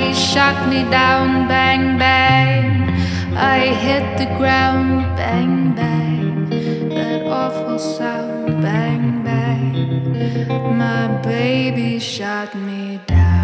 He shot me down. Bang, bang, I hit the ground. Bang, bang, that awful sound. Bang, bang, my baby shot me down.